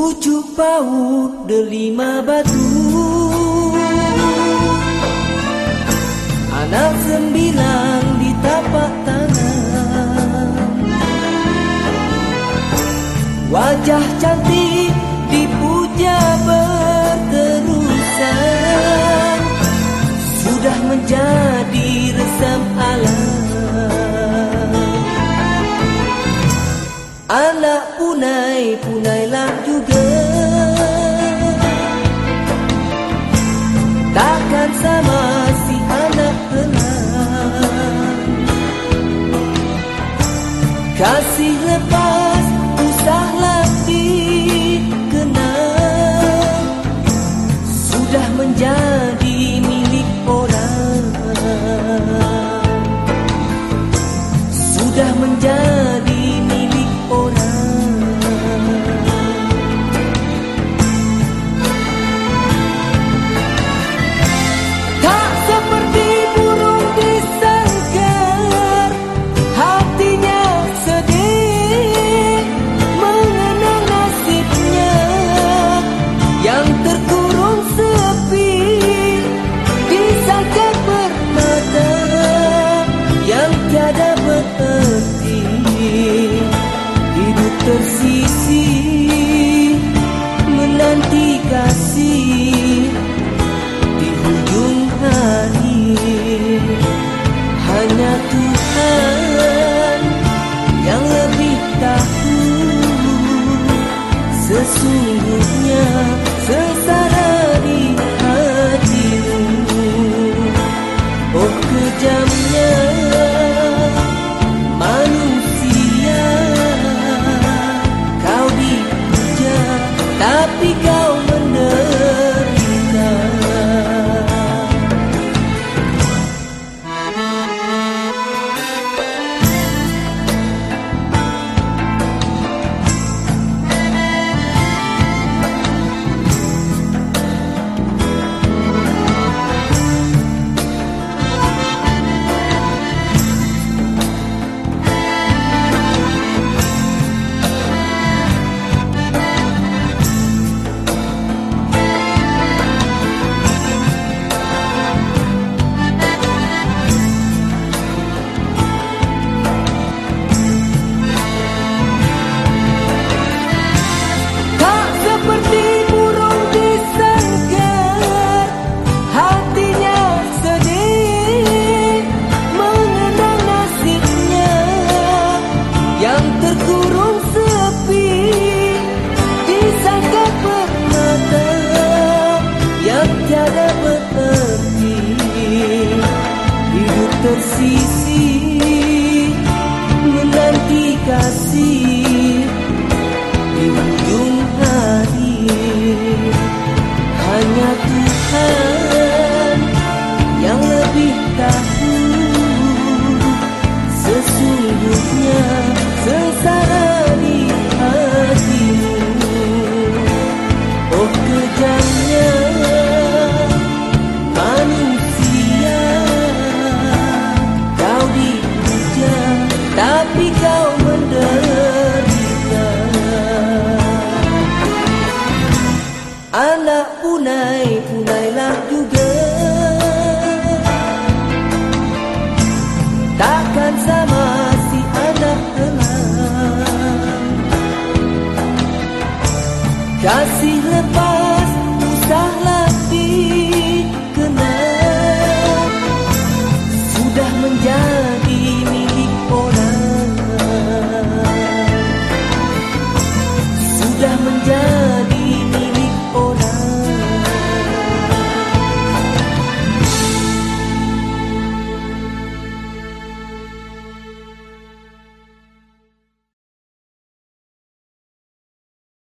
Pucuk paut delima batu. Anak sembilan di tapak tangan. Wajah cantik dipuja berterusan. Sudah menjadi resam alam. Anak punai punai good.